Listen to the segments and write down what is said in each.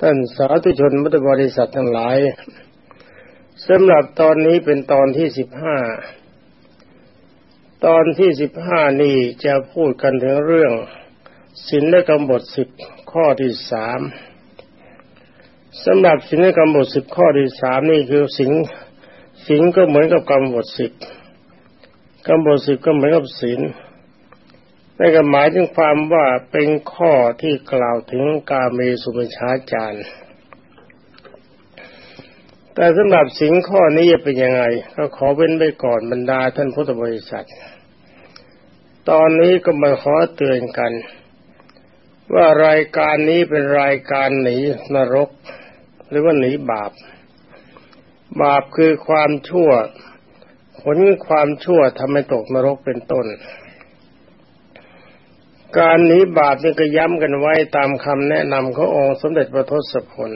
ท่านสาธุชนมุตบริษัททั้งหลายสำหรับตอนนี้เป็นตอนที่สิบห้า ตอนที่สิบห้านี่จะพูดกันถึงเรื่องศีลกรรมบทสิบข้อที่สามสำหรับศีลกรรมบทสิบข้อที่สามนี่คือศีลศีลก็เหมือนกับกรรมบทสิบกรรมบทสิบก็เหมือนกับศีล นั่นก็หมายถึงความว่าเป็นข้อที่กล่าวถึงกาเมสุมิชาจารย์แต่สำหรับสิ่งข้อนี้จะเป็นยังไง ก็ขอเว้นไปก่อนบรรดาท่านพุทธบริษัท ตอนนี้ก็มาขอเตือนกัน ว่ารายการนี้เป็นรายการหนีนรก หรือว่าหนีบาป บาปคือความชั่ว ผลความชั่วทำให้ตกนรกเป็นต้น การหนีบาปนี่ก็ย้ำกันไว้ตามคำแนะนำขององค์สมเด็จพระทศพล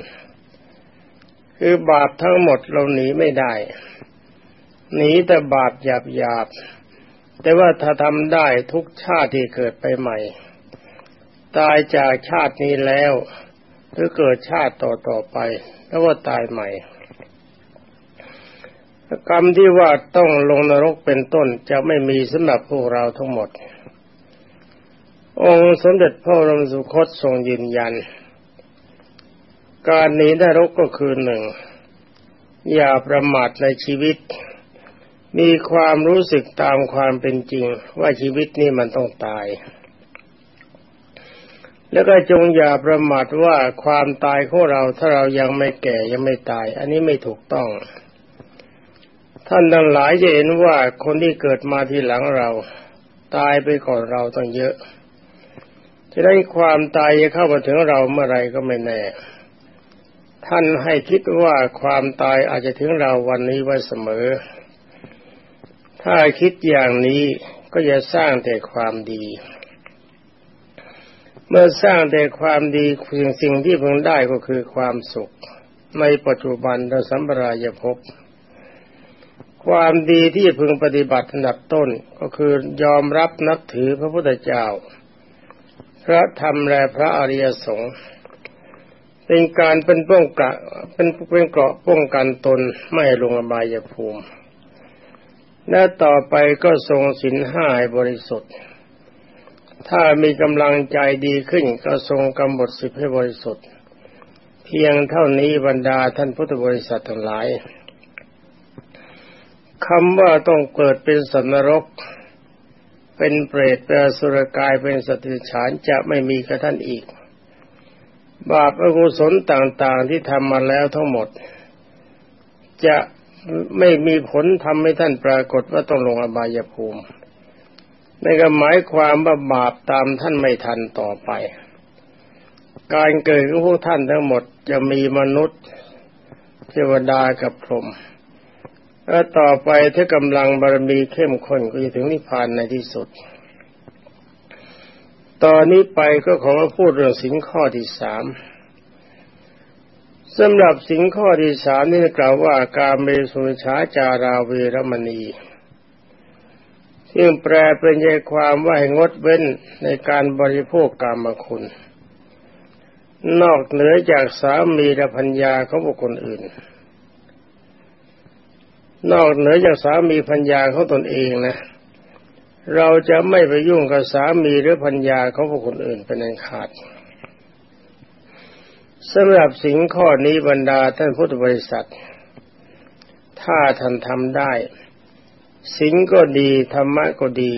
คือบาปทั้งหมดเราหนีไม่ได้ หนีแต่บาปหยาบหยาบแต่ว่าถ้าทำได้ทุกชาติที่เกิดไปใหม่ ตายจากชาตินี้แล้วหรือเกิดชาติต่อต่อไป แล้วว่าตายใหม่ กรรมที่ว่าต้องลงนรกเป็นต้นจะไม่มีสำหรับพวกเราทั้งหมด องค์สมเด็จพระรมสุคตทรงยืนยัน การหนีนรกก็คือหนึ่ง อย่าประมาทในชีวิต มีความรู้สึกตามความเป็นจริงว่าชีวิตนี้มันต้องตาย แล้วก็จงอย่าประมาทว่าความตายของเราถ้าเรายังไม่แก่ยังไม่ตาย อันนี้ไม่ถูกต้อง ท่านทั้งหลายจะเห็นว่าคนที่เกิดมาทีหลังเรา ตายไปก่อนเราต้องเยอะ จะได้ความตายจะเข้ามาถึงเราเมื่อไรก็ไม่แน่ ท่านให้คิดว่าความตายอาจจะถึงเราวันนี้ไว้เสมอ ถ้าคิดอย่างนี้ก็จะสร้างแต่ความดี เมื่อสร้างแต่ความดีสิ่งสิ่งที่พึงได้ก็คือความสุข ในปัจจุบันและสัมปรายภพความดีที่พึงปฏิบัติอันดับต้นก็คือยอมรับนับถือพระพุทธเจ้า พระธรรมและพระอริยสงฆ์เป็นการเป็นป้องกันเป็นเป็นเกราะป้องกันตนไม่ลงอบายภูมิ และต่อไปก็ทรงสินห้าบริสุทธิ์ ถ้ามีกำลังใจดีขึ้นก็ทรงกำหนดสิบให้บริสุทธิ์ เพียงเท่านี้บรรดาท่านพุทธบริษัททั้งหลายคำว่าต้องเกิดเป็นสันนรก เป็นเปรตเป็นสุรกายเป็นสติฉานจะไม่มีกับท่านอีก บาปอกุศลต่างๆที่ทำมาแล้วทั้งหมด จะไม่มีผลทำให้ท่านปรากฏว่าต้องลงอบายภูมิในก็หมายความว่าบาปตามท่านไม่ทันต่อไป การเกิดของพวกท่านทั้งหมดจะมีมนุษย์เทวดากับพรหม แล้วต่อไปถ้ากำลังบารมีเข้มข้นก็จะถึงนิพพานในที่สุด ตอนนี้ไปก็ขอมาพูดเรื่องสิงข้อที่สามสำหรับสิงข้อที่สามนี่กล่าวว่าการเมสุชาจาราเวรมณี ซึ่งแปลเป็นใจความว่าให้งดเว้นในการบริโภคกรรมคุณ นอกเหนือจากสามีและพัญญาของบุคคลอื่น นอกเหนือจากสามีพัญญาเของตนเองนะ เราจะไม่ไปยุ่งกับสามีหรือพัญญาเของผู้คนอื่นเป็นอันขาดสำหรับสิ่งข้อนี้บรรดาท่านพุทธบริษัท ถ้าท่านทำได้ สิ่งก็ดีธรรมะก็ดี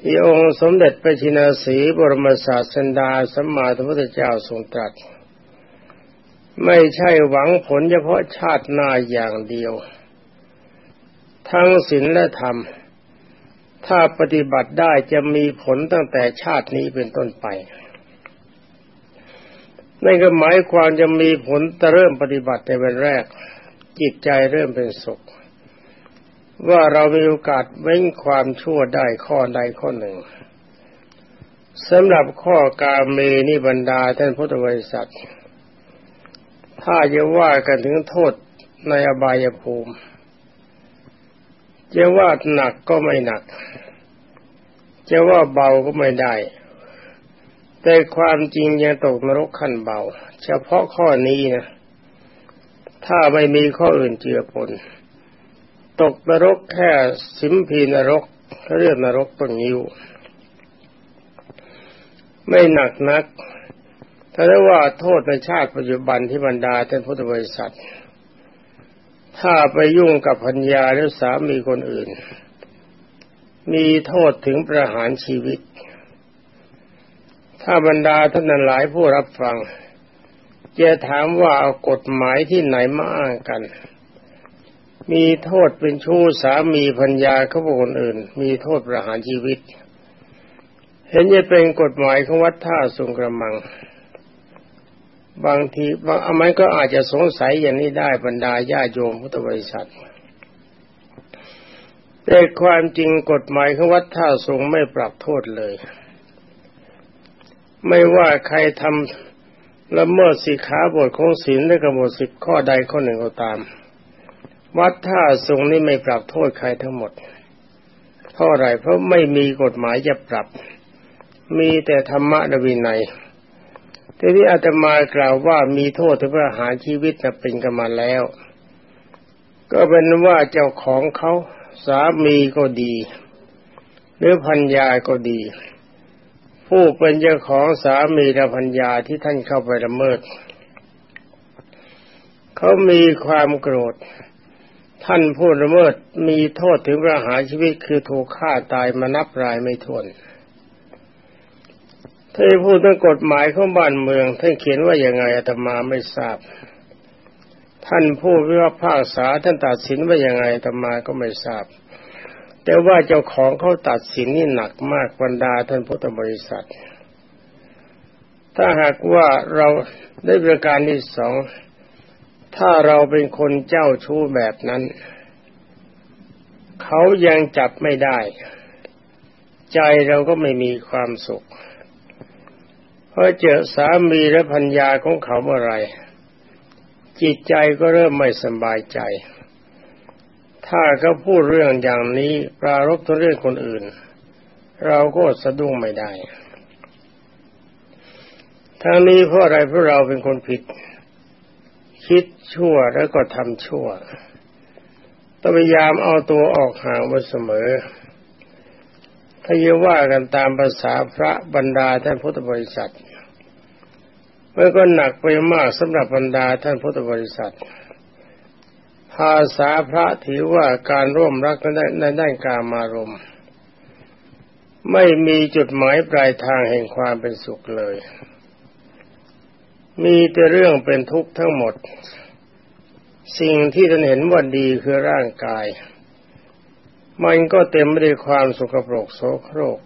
ที่องค์สมเด็จพระชินสีบรมศาสดาสัมมาสัมพุทธเจ้าทรงตรัส ไม่ใช่หวังผลเฉพาะชาติหน้าอย่างเดียว ทั้งศีลและธรรม ถ้าปฏิบัติได้จะมีผลตั้งแต่ชาตินี้เป็นต้นไปนั่นก็หมายความจะมีผลแต่เริ่มปฏิบัติในวันแรก จิตใจเริ่มเป็นสุข ว่าเรามีโอกาสเว้นความชั่วได้ข้อใดข้อหนึ่งสำหรับข้อกาเมนิบรรดาท่านพุทธบริษัท ถ้าจะว่ากันถึงโทษในอบายภูมิ จะว่าหนักก็ไม่หนัก จะว่าเบาก็ไม่ได้ แต่ความจริงยังตกนรกขั้นเบา เฉพาะข้อนี้นะ ถ้าไม่มีข้ออื่นเจือปน ตกนรกแค่สิมพีนรกเขาเรียกนรกต้นยิ้ว ไม่หนักนักถ้าได้ว่าโทษในชาติปัจจุบันที่บรรดาท่านพุทธบริษัท ถ้าไปยุ่งกับพัญญาหรือสามีคนอื่น มีโทษถึงประหารชีวิต ถ้าบรรดาท่านหลายผู้รับฟัง จะถามว่าเอากฎหมายที่ไหนมาอ้างกัน มีโทษเป็นชู้สามีพัญญาเขาบุคคลอื่น มีโทษประหารชีวิต เห็นจะเป็นกฎหมายของวัดท่าสุงกระมัง บางทีบางอมันก็อาจจะสงสัยอย่างนี้ได้บรรดาญาโยมพุทธบริษัทแต่ความจริงกฎหมายของวัดท่าทรงไม่ปรับโทษเลย ไม่ว่าใครทำละเมิดสิขาบทของศีลและกำหนดสิบข้อใดข้อหนึ่งก็ตาม วัดท่าทรงนี่ไม่ปรับโทษใครทั้งหมดเพราะอะไรเพราะไม่มีกฎหมายจะปรับ มีแต่ธรรมะดวินัย ทีนี้อาตมากล่าวว่ามีโทษถึงประหารชีวิตจะเป็นกันมาแล้ว ก็เป็นว่าเจ้าของเขาสามีก็ดี หรือพัญญาก็ดี ผู้เป็นเจ้าของสามีและพัญญาที่ท่านเข้าไปละเมิด เขามีความโกรธ ท่านผู้ละเมิดมีโทษถึงประหารชีวิตคือถูกฆ่าตายมานับรายไม่ถ้วน ถ้าพูดถึงกฎหมายของบ้านเมืองท่านเขียนว่าอย่างไงอาตมาไม่ทราบ ท่านผู้วิพากษาท่านตัดสินว่าอย่างไงอาตมาก็ไม่ทราบ แต่ว่าเจ้าของเขาตัดสินนี่หนักมากบรรดาท่านพุทธบริษัท ถ้าหากว่าเราได้ประการที่สองถ้าเราเป็นคนเจ้าชู้แบบนั้น เขายังจับไม่ได้ ใจเราก็ไม่มีความสุข พอเจอสามีและพัญญาของเขาเมื่อไรจิตใจก็เริ่มไม่สบายใจ ถ้าเขาพูดเรื่องอย่างนี้ปรารบตัวเรื่องคนอื่น เราก็สะดุ้งไม่ได้ ทั้งนี้เพราะอะไรเพราะเราเป็นคนผิด คิดชั่วแล้วก็ทำชั่วต้องพยายามเอาตัวออกห่างไว้เสมอ ถ้าจะว่ากันตามภาษาพระบรรดาท่านพุทธบริษัทมันก็หนักไปมากสำหรับบรรดาท่านพุทธบริษัท ภาษาพระถือว่าการร่วมรักในด้านการมารมไม่มีจุดหมายปลายทางแห่งความเป็นสุขเลย มีแต่เรื่องเป็นทุกข์ทั้งหมด สิ่งที่ท่านเห็นว่าดีคือร่างกาย มันก็เต็มไปด้วยความสุขปรกโสโครก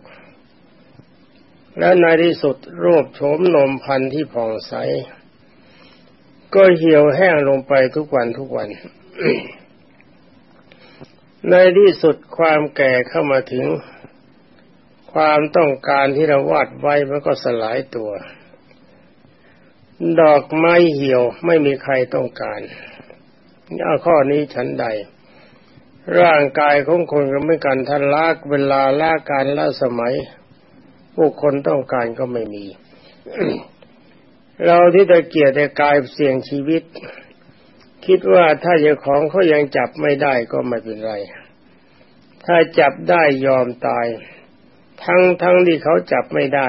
และในที่สุดรูปโฉมนมพันธุ์ที่ผ่องใส ก็เหี่ยวแห้งลงไปทุกวันทุกวัน ในที่สุดความแก่เข้ามาถึง ความต้องการที่เราวาดไว้มันก็สลายตัว ดอกไม้เหี่ยวไม่มีใครต้องการเอาข้อนี้ฉันใด ร่างกายของคนก็ไม่กันท่านลากเวลาลากการละสมัยผู้คนต้องการก็ไม่มี เราที่ตะเกียรแต่กายเสี่ยงชีวิต คิดว่าถ้าเจ้าของเขายังจับไม่ได้ก็ไม่เป็นไร ถ้าจับได้ยอมตาย ทั้งทั้งที่เขาจับไม่ได้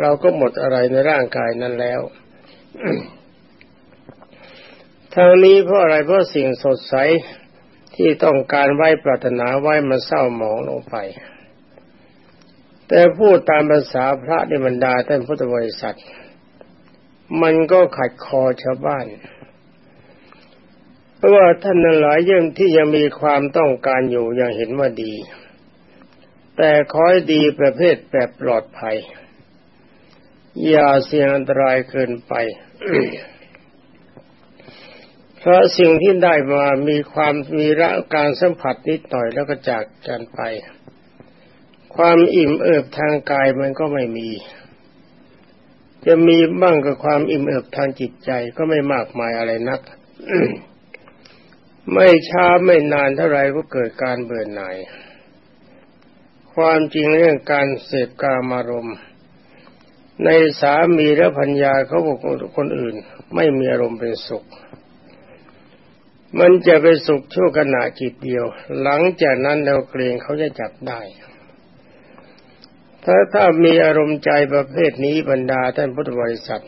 เราก็หมดอะไรในร่างกายนั้นแล้วทางนี้เพราะอะไรเพราะสิ่งสดใส ที่ต้องการไว้ปรารถนาไว้มันเศร้าหมองลงไป แต่พูดตามภาษาพระในบรรดาท่านพุทธบริษัท มันก็ขัดคอชาวบ้าน เพราะว่าท่านนั้นหลายยังที่ยังมีความต้องการอยู่ยังเห็นว่าดี แต่คอยดีประเภทแบบปลอดภัย อย่าเสี่ยงอันตรายเกินไป เพราะสิ่งที่ได้มามีความมีระการสัมผัสนิดหน่อยแล้วก็จากกันไป ความอิ่มเอิบทางกายมันก็ไม่มี จะมีบ้างกับความอิ่มเอิบทางจิตใจก็ไม่มากมายอะไรนัก ไม่ช้าไม่นานเท่าไรก็เกิดการเบื่อหน่าย ความจริงเรื่องการเสพกามารมณ์ในสามีและพัญญาเขาบอกคนอื่น ไม่มีอารมณ์เป็นสุข มันจะไปสุขชั่วขณะจิตเดียว หลังจากนั้นเราเกรงเขาจะจับได้ ถ้าถ้ามีอารมณ์ใจประเภทนี้บรรดาท่านพุทธบริษัท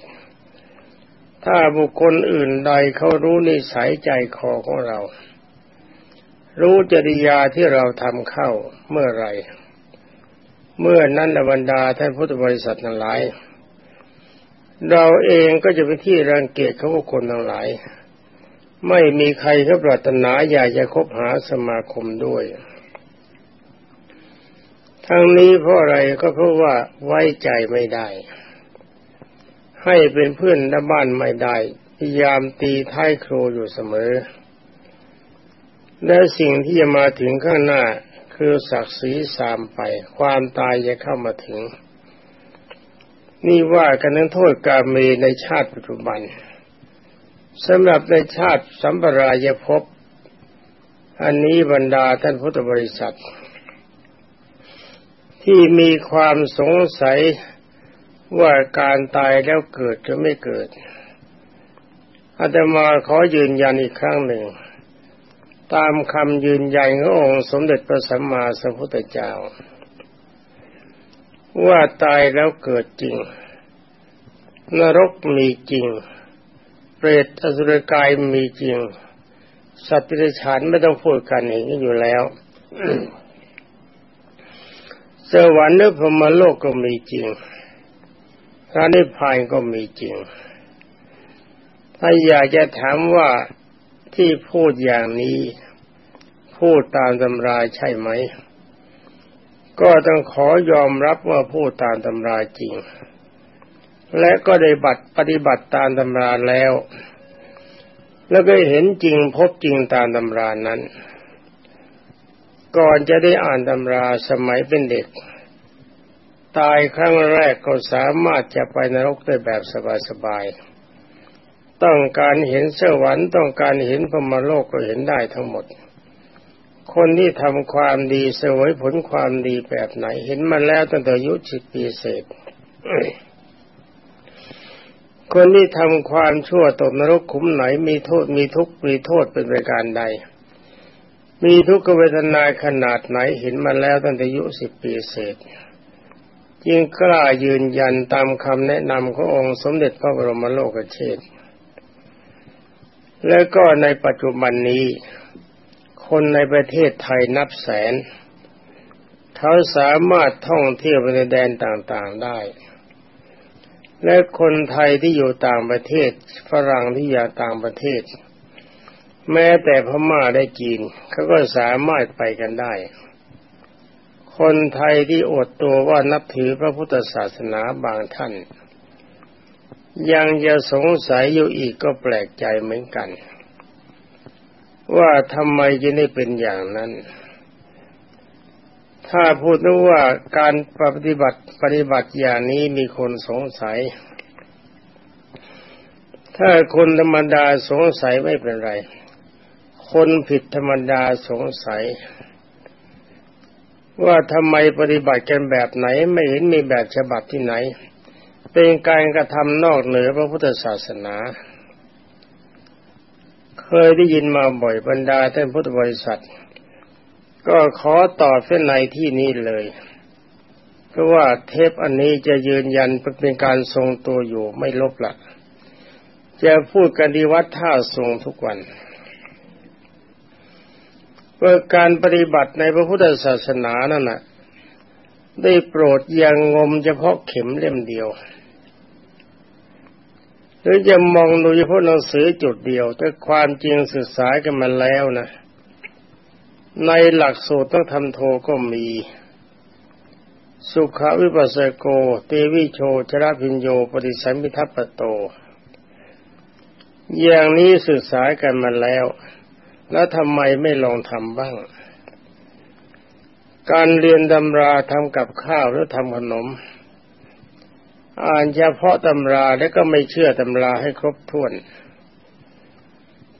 ถ้าบุคคลอื่นใดเขารู้นิสัยใจคอของเรา รู้จริยาที่เราทำเข้าเมื่อไร เมื่อนั้นบรรดาท่านพุทธบริษัททั้งหลาย เราเองก็จะเป็นที่รังเกียจเของบุคคลทั้งหลาย ไม่มีใครเขาปรารถนาอยากจะคบหาสมาคมด้วย ทั้งนี้เพราะอะไรก็เพราะว่าไว้ใจไม่ได้ ให้เป็นเพื่อนและบ้านไม่ได้ พยายามตีท้ายครูอยู่เสมอ และสิ่งที่จะมาถึงข้างหน้าคือศักดิ์ศรีสามไป ความตายจะเข้ามาถึง นี่ว่ากันนั้นโทษกาเมในชาติปัจจุบัน สำหรับในชาติสัมปรายภพอันนี้บรรดาท่านพุทธบริษัท ที่มีความสงสัยว่าการตายแล้วเกิดจะไม่เกิดอาตมาขอยืนยันอีกครั้งหนึ่ง ตามคำยืนยันขององค์สมเด็จพระสัมมาสัมพุทธเจ้า ว่าตายแล้วเกิดจริง นรกมีจริง เปรตอสุรกายมีจริง สัตว์ประชานไม่ต้องพูดกันเห็นอยู่แล้วสวรรค์หรือพรมโลกก็มีจริงพระนิพพานก็มีจริง ถ้าอยากจะถามว่าที่พูดอย่างนี้ พูดตามตำราใช่ไหม ก็ต้องขอยอมรับว่าพูดตามตำราจริง และก็ได้บัตรปฏิบัติตามตำราแล้ว แล้วก็เห็นจริงพบจริงตามตำรานั้น ก่อนจะได้อ่านตำราสมัยเป็นเด็ก ตายครั้งแรกก็สามารถจะไปนรกได้แบบสบายๆ ต้องการเห็นสวรรค์ต้องการเห็นพรมโลกก็เห็นได้ทั้งหมด คนที่ทำความดีเสวยผลความดีแบบไหน เห็นมาแล้วตั้งแต่อายุสิบปีเศษ คนที่ทำความชั่วตกนรกขุมไหนมีโทษมีทุกข์มีโทษเป็นประการใด มีทุกขเวทนาขนาดไหนเห็นมาแล้วตั้งแต่อายุสิบปีเศษจึงกล้ายืนยันตามคำแนะนำขององค์สมเด็จพระบรมโลกเชษแล้วก็ในปัจจุบันนี้ คนในประเทศไทยนับแสน เขาสามารถท่องเที่ยวไปในแดนต่างๆได้ และคนไทยที่อยู่ต่างประเทศ ฝรั่งที่อยู่ต่างประเทศ แม้แต่พม่าได้จีนเขาก็สามารถไปกันได้ คนไทยที่อดตัวว่านับถือพระพุทธศาสนาบางท่าน ยังจะสงสัยอยู่อีกก็แปลกใจเหมือนกัน ว่าทำไมจะได้เป็นอย่างนั้น ถ้าพูดว่าการปฏิบัติปฏิบัติอย่างนี้มีคนสงสัย ถ้าคนธรรมดาสงสัยไม่เป็นไร คนผิดธรรมดาสงสัย ว่าทำไมปฏิบัติกันแบบไหนไม่เห็นมีแบบฉบับที่ไหน เป็นการกระทำนอกเหนือพระพุทธศาสนา เคยได้ยินมาบ่อยบรรดาท่านพุทธบริษัท ก็ขอตอบเส้นในที่นี้เลย เพราะว่าเทปอันนี้จะยืนยันเป็นการทรงตัวอยู่ไม่ลบละจะพูดกันดีวัดท่าทรงทุกวันว่าการปฏิบัติในพระพุทธศาสนานั่นนะได้โปรดยังงมเฉพาะเข็มเล่มเดียว หรือจะมองดูเฉพาะหนังสือจุดเดียว แต่ความจริงศึกษากันมาแล้วนะ ในหลักสูตรต้องทำโทก็มี สุขวิปัสสโก เตวิโชชราพิญโย ปฏิสัมพิทัปโต อย่างนี้ศึกษากันมาแล้ว แล้วทำไมไม่ลองทำบ้าง การเรียนดำราทำกับข้าวหรือทำขนม อ่านเฉพาะตำราแล้วก็ไม่เชื่อตำราให้ครบถ้วน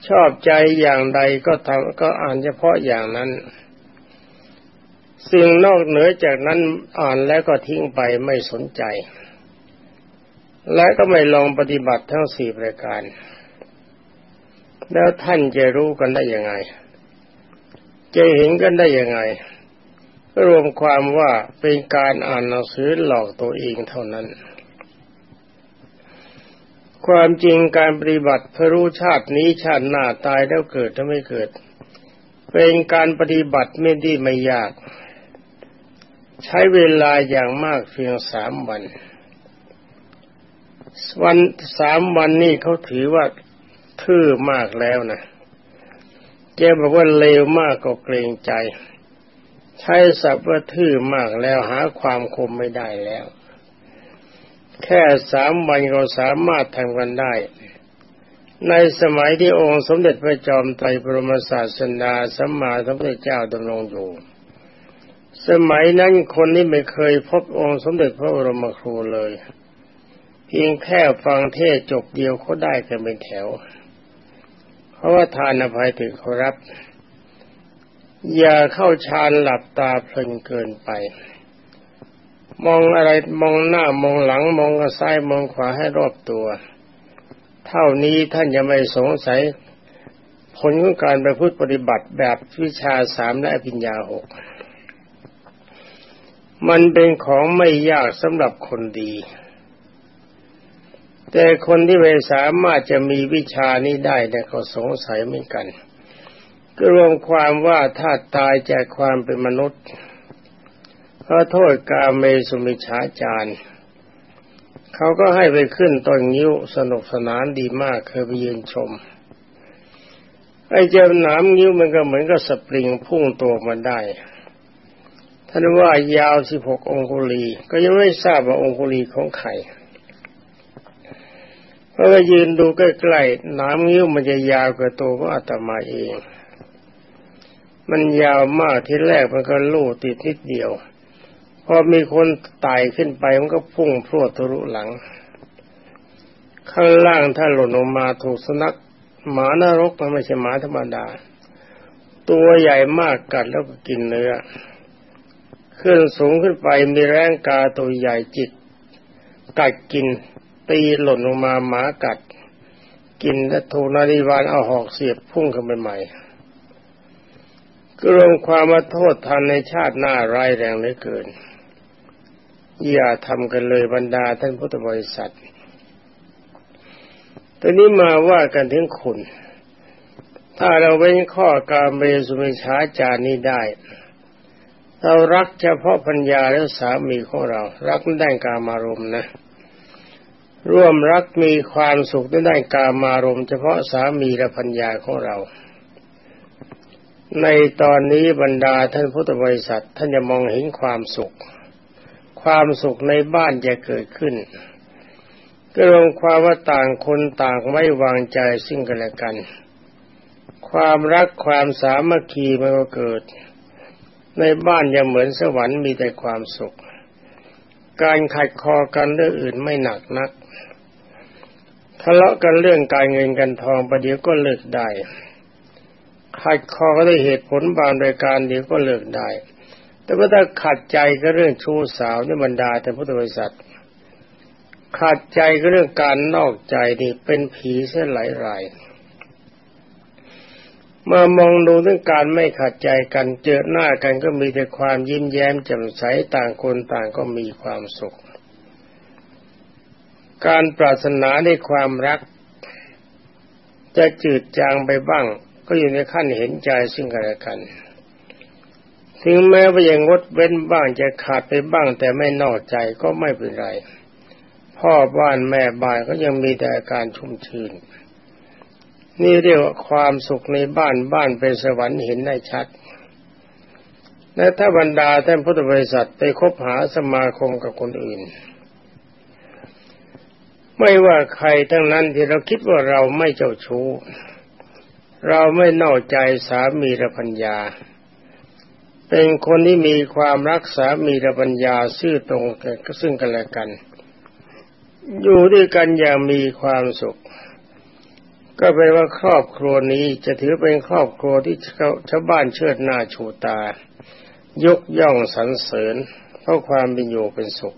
ชอบใจอย่างใดก็ทำก็อ่านเฉพาะอย่างนั้น สิ่งนอกเหนือจากนั้นอ่านแล้วก็ทิ้งไปไม่สนใจ และก็ไม่ลองปฏิบัติทั้งสี่ประการ แล้วท่านจะรู้กันได้ยังไง จะเห็นกันได้ยังไง รวมความว่าเป็นการอ่านหนังสือหลอกตัวเองเท่านั้น ความจริงการปฏิบัติเพื่อรู้ชาตินี้ชาติหน้าตายแล้วเกิดถ้าไม่เกิด เป็นการปฏิบัติไม่ดีไม่ยาก ใช้เวลาอย่างมากเพียงสามวัน วันสามวันนี่เขาถือว่าทื่อมากแล้วนะแกบอกว่าเลวมากก็เกรงใจ ใช้สับว่าทื่อมากแล้วหาความคมไม่ได้แล้ว แค่สามวันเราสามารถทำกันได้ ในสมัยที่องค์สมเด็จพระจอมไตรบรมศาสดาสัมมาสัมพุทธเจ้าดำรงอยู่ สมัยนั้นคนที่ไม่เคยพบองค์สมเด็จพระบรมครูเลย เพียงแค่ฟังเทศจบเดียวเขาได้กันเป็นแถว เพราะว่าทานอภัยถึงเขารับ อย่าเข้าฌานหลับตาเพลินเกินไป มองอะไรมองหน้ามองหลังมองซ้ายมองขวาให้รอบตัว เท่านี้ท่านจะไม่สงสัยผลของการไปพูดปฏิบัติแบบวิชาสามและปัญญาหกมันเป็นของไม่ยากสำหรับคนดี แต่คนที่ไม่สามารถจะมีวิชานี้ได้เนี่ยก็สงสัยเหมือนกัน ก็รวมความว่าถ้าตายจากความเป็นมนุษย์ ขอโทษกาเมสุมิชาจารเขาก็ให้ไปขึ้นต้นงิ้วสนุกสนานดีมากเคยไปยืนชม ไอ้เจ้าหนามงิ้วมันก็เหมือนกับสปริงพุ่งตัวมันได้ ท่านว่ายาวสิบหกองคุลี ก็ยังไม่ทราบว่าองคุลีของใครพราะว่ายืนดูใกล้ๆหน้ำนิ้วมันจะยาวกว่าตัวของอาตมาเอง มันยาวมากที่แรกมันก็ลู่ติดนิดเดียว อมีคนไต่ขึ้นไปมันก็พุ่งพรวดทะลุหลัง ข้างล่างถ้าหล่นลงมาถูกสนักหมานรกมันไม่ใช่หมาธรรมดา ตัวใหญ่มากกัดแล้วก็กินเนื้อขึ้นสูงขึ้นไปมีแรงกาตัวใหญ่จิก กัดกิน ตีหล่นลงมาหมากัด กินและถูกนาฬิวานเอาหอกเสียบพุ่งขึ้นไปใหม่ก็รวมความมาโทษทันในชาติหน้าร้ายแรงเหลือเกิน อย่าทำกันเลยบรรดาท่านพุทธบริษัทตอนนี้มาว่ากันถึงคุณ ถ้าเราเว้นข้อการเบสุมิชาจานี้ได้ เรารักเฉพาะพัญญาและสามีของเรา รักได้การมารมนะ ร่วมรักมีความสุขในด้านกามารมเฉพาะสามีและพัญญาของเรา ในตอนนี้บรรดาท่านพุทธบริษัทท่านจะมองเห็นความสุข ความสุขในบ้านจะเกิดขึ้น ก็รวมความว่าต่างคนต่างไม่วางใจซึ่งกันและกัน ความรักความสามัคคีมันก็เกิด ในบ้านจะเหมือนสวรรค์มีแต่ความสุข การขัดคอกันเรื่องอื่นไม่หนักนักทะเลาะกันเรื่องการเงินกันทองประเดี๋ยวก็เลิกได้ขัดคอก็ได้เหตุผลบางรายการเดี๋ยวก็เลิกได้ แต่ว่าถ้าขัดใจก็เรื่องชู้สาวในบรรดาแต่พุทธบริษัทขัดใจก็เรื่องการนอกใจนี่เป็นผีเส้นหลายรายมามองดูเรื่องการไม่ขัดใจกันเจอหน้ากันก็มีแต่ความยิ้มแย้มแจ่มใสต่างคนต่างก็มีความสุข การปรารถนาในความรัก จะจืดจางไปบ้าง ก็อยู่ในขั้นเห็นใจซึ่งกันและกัน ถึงแม้ว่ายังงดเว้นบ้างจะขาดไปบ้างแต่ไม่นอกใจก็ไม่เป็นไร พ่อบ้านแม่บ้านก็ยังมีแต่อาการชุ่มชื่น นี่เรียกว่าความสุขในบ้านบ้านเป็นสวรรค์เห็นได้ชัด และถ้าบรรดาท่านพุทธบริษัทไปคบหาสมาคมกับคนอื่น ไม่ว่าใครทั้งนั้นที่เราคิดว่าเราไม่เจ้าชู้ เราไม่นอกใจสามีระพัญญา เป็นคนที่มีความรักสามีระพัญญาซื่อตรงกันซึ่งกันและกัน อยู่ด้วยกันอย่างมีความสุข ก็แปลว่าครอบครัวนี้จะถือเป็นครอบครัวที่ชาวบ้านเชิดหน้าชูตา ยกย่องสรรเสริญ เพราะความเป็นอยู่เป็นสุข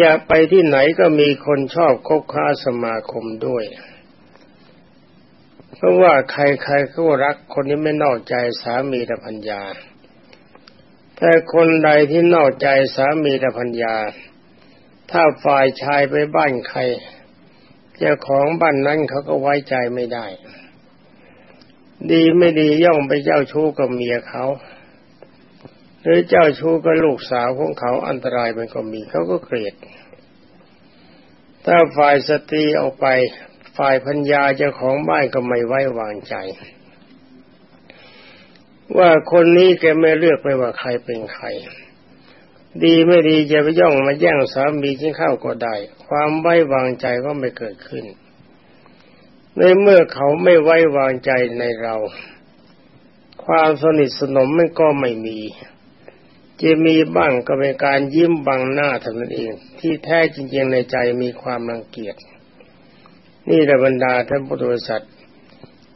จะไปที่ไหนก็มีคนชอบคบค้าสมาคมด้วย เพราะว่าใครๆก็รักคนนี้ไม่นอกใจสามีและพัญญา แต่คนใดที่นอกใจสามีและพัญญา ถ้าฝ่ายชายไปบ้านใครเจ้าของบ้านนั้นเขาก็ไว้ใจไม่ได้ ดีไม่ดีย่องไปเจ้าชู้กับเมียเขา หรือเจ้าชู้กับลูกสาวของเขาอันตรายมันก็มีเขาก็เกลียดถ้าฝ่ายสตรีออกไป ฝ่ายพัญญาเจ้าของบ้านก็ไม่ไว้วางใจ ว่าคนนี้แกไม่เลือกไปว่าใครเป็นใคร ดีไม่ดีจะไปย่องมาแย่งสามีที่เข้าก็ได้ ความไว้วางใจก็ไม่เกิดขึ้น ในเมื่อเขาไม่ไว้วางใจในเรา ความสนิทสนมมันก็ไม่มีจะมีบ้างก็เป็นการยิ้มบังหน้าเท่านั้นเอง ที่แท้จริงๆในใจมีความรังเกียจ นี่แหละบรรดาท่านพุทธบริษัท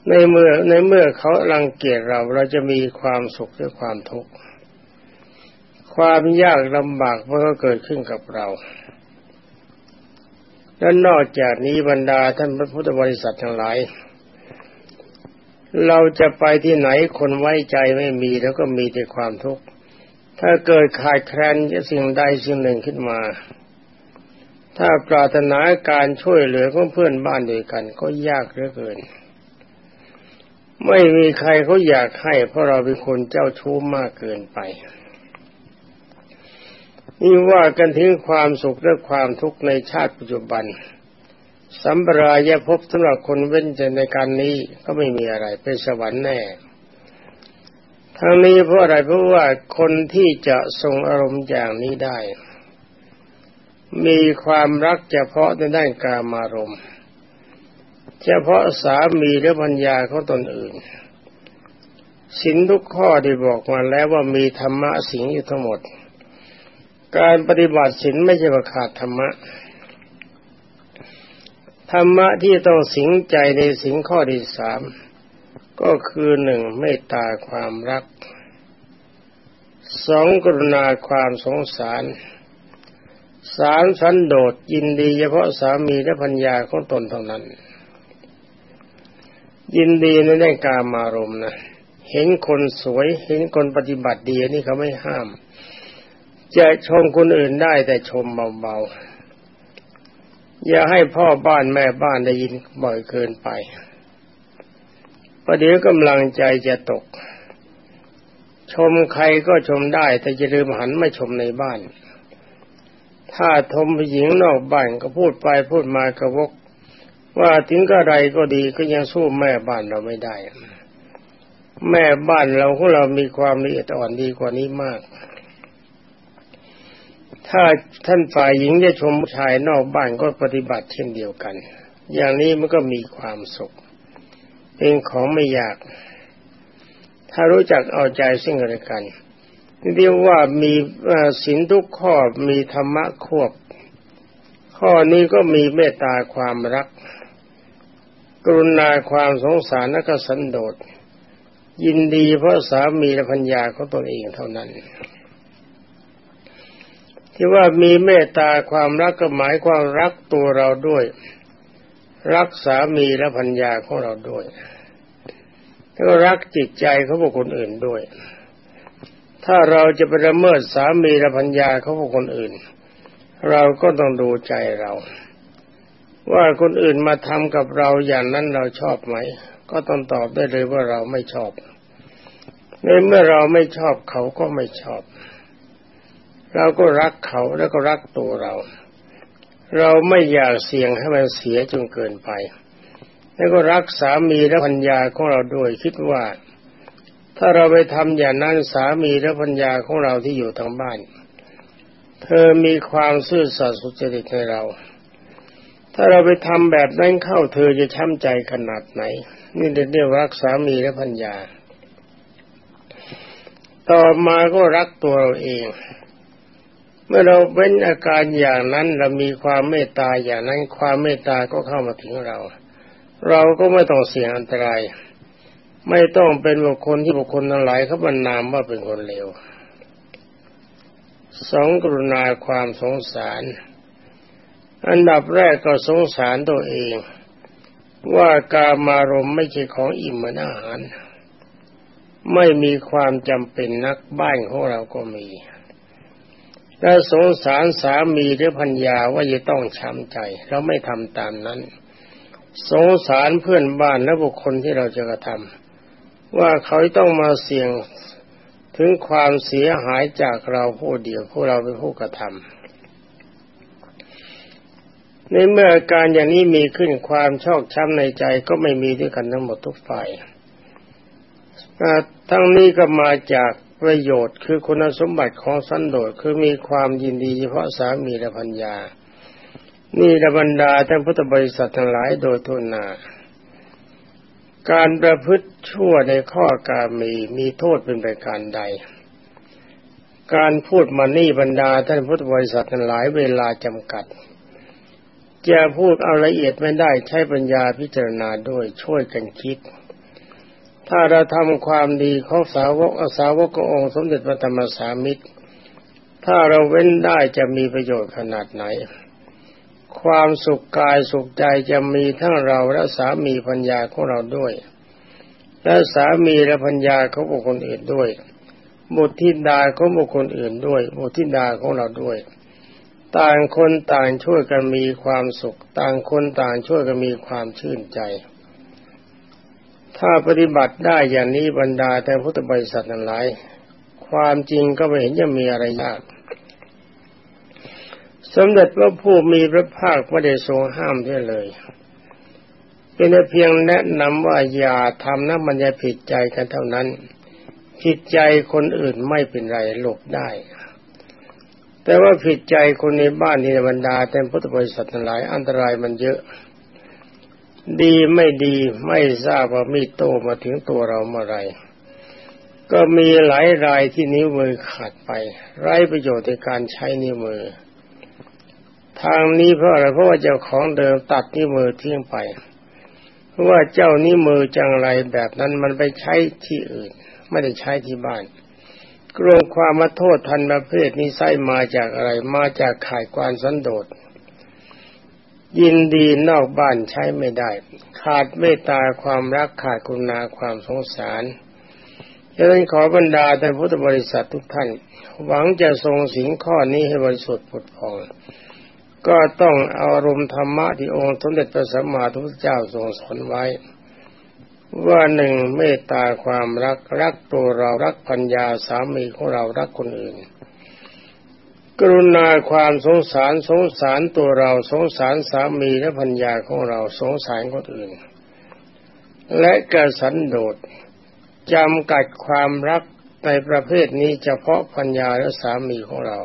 ในเมื่อในเมื่อเขารังเกียจเราเราจะมีความสุขหรือความทุกข์ความยากลำบากมันก็เกิดขึ้นกับเรา และนอกจากนี้บรรดาท่านพระพุทธบริษัททั้งหลาย เราจะไปที่ไหนคนไว้ใจไม่มีแล้วก็มีแต่ความทุกข์ถ้าเกิดขาดแคลนสิ่งใดสิ่งหนึ่งขึ้นมา ถ้าปรารถนาการช่วยเหลือของเพื่อนบ้านด้วยกัน ก็ยากเหลือเกิน ไม่มีใครเขาอยากให้ เพราะเราเป็นคนเจ้าชู้มากเกินไปนี่ว่ากันถึงความสุขและความทุกข์ในชาติปัจจุบัน สัมปรายภพสำหรับคนเว้นใจในการนี้ก็ไม่มีอะไรเป็นสวรรค์แน่ทั้งนี้เพราะอะไรเพราะว่าคนที่จะทรงอารมณ์อย่างนี้ได้ มีความรักเฉพาะในด้านกามารมณ์เฉพาะสามีและพัญญาของตนอื่นสินทุกข้อที่บอกมาแล้วว่ามีธรรมะสิงอยู่ทั้งหมด การปฏิบัติสินไม่ใช่ว่าขาดธรรมะ ธรรมะที่ต้องสิงใจในสิงข้อที่สามก็คือหนึ่งเมตตาความรักสองกรุณาความสงสาร สารสันโดษยินดีเฉพาะสามีและพัญญาของตนเท่านั้น ยินดีในได้การมารมนะเห็นคนสวยเห็นคนปฏิบัติดีนี่เขาไม่ห้าม จะชมคนอื่นได้แต่ชมเบาๆ อย่าให้พ่อบ้านแม่บ้านได้ยินบ่อยเกินไปประเดี๋ยวกำลังใจจะตก ชมใครก็ชมได้แต่จะลืมหันมาชมในบ้าน ถ้าทมผู้หญิงนอกบ้านก็พูดไปพูดมากระวก ว่าถึงกระไรก็ดีก็ยังสู้แม่บ้านเราไม่ได้ แม่บ้านเราของเรามีความละเอียดอ่อนดีกว่านี้มาก ถ้าท่านฝ่ายหญิงจะชมชายนอกบ้านก็ปฏิบัติเช่นเดียวกัน อย่างนี้มันก็มีความสุขเป็นของไม่ยาก ถ้ารู้จักเอาใจซึ่งกันและกัน เรียกว่ามีศีลทุกข้อมีธรรมะควบ ข้อนี้ก็มีเมตตาความรัก กรุณาความสงสารและก็สันโดษยินดีเพราะสามีและพัญญาของตนเองเท่านั้น ที่ว่ามีเมตตาความรักก็หมายความรักตัวเราด้วย รักสามีและพัญญาของเราด้วย แล้วก็รักจิตใจของบุคคลอื่นด้วย ถ้าเราจะไปละเมิดสามีและพัญญาเขาของคนอื่น เราก็ต้องดูใจเรา ว่าคนอื่นมาทำกับเราอย่างนั้นเราชอบไหม ก็ต้องตอบได้เลยว่าเราไม่ชอบในเมื่อเราไม่ชอบเขาก็ไม่ชอบ เราก็รักเขาแล้วก็รักตัวเรา เราไม่อยากเสี่ยงให้มันเสียจนเกินไป แล้วก็รักสามีและพัญญาของเราด้วยคิดว่า ถ้าเราไปทำอย่างนั้นสามีและพัญญาของเราที่อยู่ทางบ้าน เธอมีความซื่อสัตย์สุจริตในเรา ถ้าเราไปทำแบบนั้นเข้าเธอจะช้ำใจขนาดไหน นี่เรียกรักสามีและพัญญา ต่อมาก็รักตัวเราเอง เมื่อเราเป็นอาการอย่างนั้นเรามีความเมตตาอย่างนั้นความเมตตาก็เข้ามาถึงเรา เราก็ไม่ต้องเสี่ยงอันตราย ไม่ต้องเป็นบุคคลที่บุคคลทั้งหลายเขาบรรนามว่าเป็นคนเลวสองกรุณาความสงสาร อันดับแรกก็สงสารตัวเอง ว่ากามารมไม่ใช่ของอิ่มเหมือนอาหาร ไม่มีความจำเป็นนักบ้านของเราก็มีและสงสารสามีหรือพัญญาว่าจะต้องช้ำใจเราไม่ทำตามนั้น สงสารเพื่อนบ้านและบุคคลที่เราจะกระทำ ว่าเขาต้องมาเสี่ยงถึงความเสียหายจากเราผู้เดียวผู้เราเป็นผู้กระทำในเมื่ออาการอย่างนี้มีขึ้นความชอกช้ำในใจก็ไม่มีด้วยกันทั้งหมดทุกฝ่ายทั้งนี้ก็มาจากประโยชน์คือคุณสมบัติของสันโดษคือมีความยินดีเฉพาะสามีและพัญญานี่ระบรรดาท่านพุทธบริษัททั้งหลายโดยทุนนา การประพฤติชั่วในข้อการมีมีโทษเป็นประการใด การพูดมานี่บรรดาท่านพุทธบริษัทหลายเวลาจำกัด จะพูดเอาละเอียดไม่ได้ใช้ปัญญาพิจารณาด้วยช่วยกันคิด ถ้าเราทำความดีของสาวกอสาวกองค์สมเด็จพระธรรมสามิตร ถ้าเราเว้นได้จะมีประโยชน์ขนาดไหน ความสุขกายสุขใจจะมีทั้งเราและสามีพัญญาของเราด้วย และสามีและพัญญาของบุคคลอื่นด้วย บุตรธิดาของบุคคลอื่นด้วย บุตรธิดาของเราด้วย ต่างคนต่างช่วยกันมีความสุข ต่างคนต่างช่วยกันมีความชื่นใจ ถ้าปฏิบัติได้อย่างนี้บรรดาแต่พุทธบริษัทนั้นหลาย ความจริงก็ไม่เห็นจะมีอะไรยาก สมเด็จพระผู้มีพระภาคไม่ได้ทรงห้ามด้วยเลยเป็นเพียงแนะนำว่าอย่าทำนะมันจะผิดใจกันเท่านั้น ผิดใจคนอื่นไม่เป็นไรหลบได้ แต่ว่าผิดใจคนในบ้านที่บรรดาแต่พุทธบริษัทหลายอันตรายมันเยอะ ดีไม่ดีไม่ทราบว่ามีโตมาถึงตัวเราเมื่อไรก็มีหลายรายที่นิ้วมือขาดไป ไร้ประโยชน์ในการใช้นิ้วมือ ทางนี้เพราะอะไรเพราะว่าเจ้าของเดิมตัดนิ้วมือทิ้งไป เพราะว่าเจ้านิ้วมือจังไรแบบนั้นมันไปใช้ที่อื่น ไม่ได้ใช้ที่บ้านกลัวความมาโทษทันประเภทนี้ไส้มาจากอะไร มาจากขายความสันโดษยินดีนอกบ้านใช้ไม่ได้ ขาดเมตตาความรักขาดกุณาความสงสารฉะนั้นขอบรรดาท่านพุทธบริษัททุกท่าน หวังจะทรงสิงข้อนี้ให้บริสุทธิ์ผุดพอง ก็ต้องเอารมณ์ธรรมะที่องค์สมเด็จพระสัมมาสัมพุทธเจ้าทรงสอนไว้ ว่าหนึ่งเมตตาความรักรักตัวเรารักพัญญาสามีของเรารักคนอื่น กรุณาความสงสารสงสารตัวเราสงสารสามีและพัญญาของเราสงสารคนอื่น และกระสันโดษจำกัดความรักในประเภทนี้เฉพาะพัญญาและสามีของเรา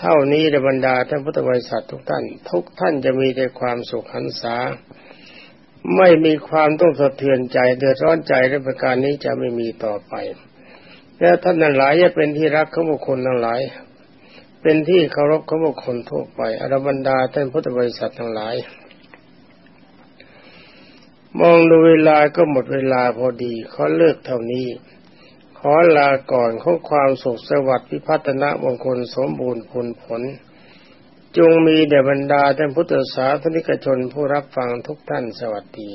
เท่านี้ในบรรดาท่านพุทธบริษัททุกท่าน ทุกท่านจะมีแต่ความสุขหันษา ไม่มีความต้องสะเทือนใจเดือดร้อนใจในประการนี้จะไม่มีต่อไป และท่านนั้นหลายจะเป็นที่รักของบุคคลทั้งหลาย เป็นที่เคารพของบุคคลทั่วไปอรบรรดาท่านพุทธบริษัททั้งหลาย มองดูเวลาก็หมดเวลาพอดีขอเลิกเท่านี้ ขอลาก่อนขอความสุขสวัสดิ์พิพัฒนามงคลสมบูรณ์ผลผล จงมีแด่บรรดาท่านพุทธศาสนิกชนผู้รับฟังทุกท่านสวัสดี